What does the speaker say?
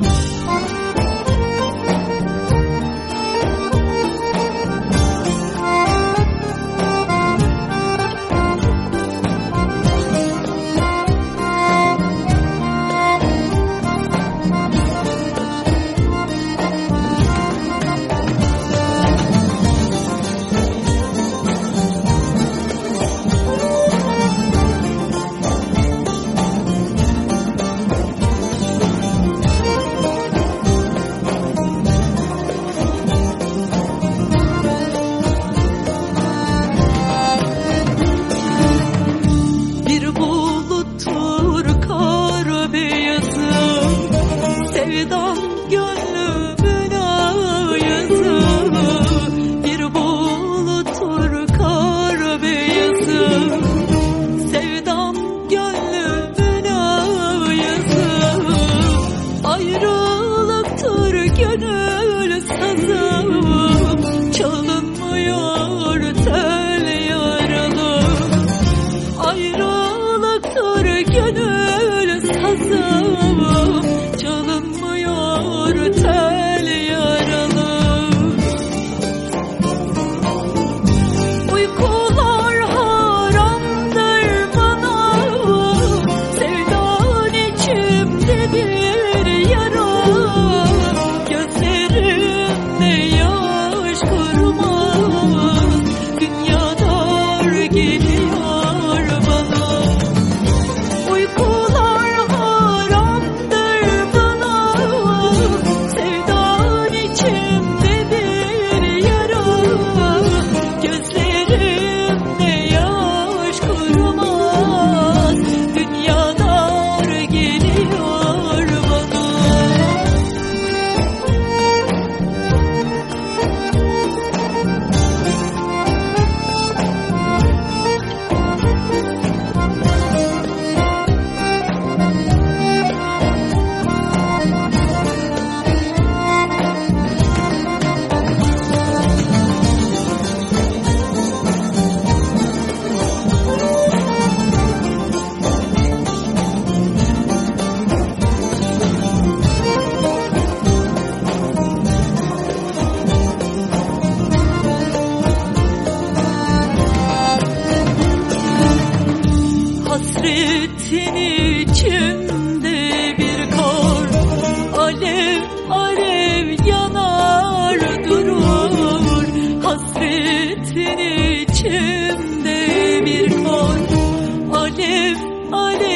Bir Sevdan gönlümün ayazı Bir buluttur kar beyazı Sevdan gönlümün ayazı Ayrılıktır gönül sazı. Çalınmıyor hasretin içinde bir kor alev alev yanar durur. Hasretin içinde bir kor alev alev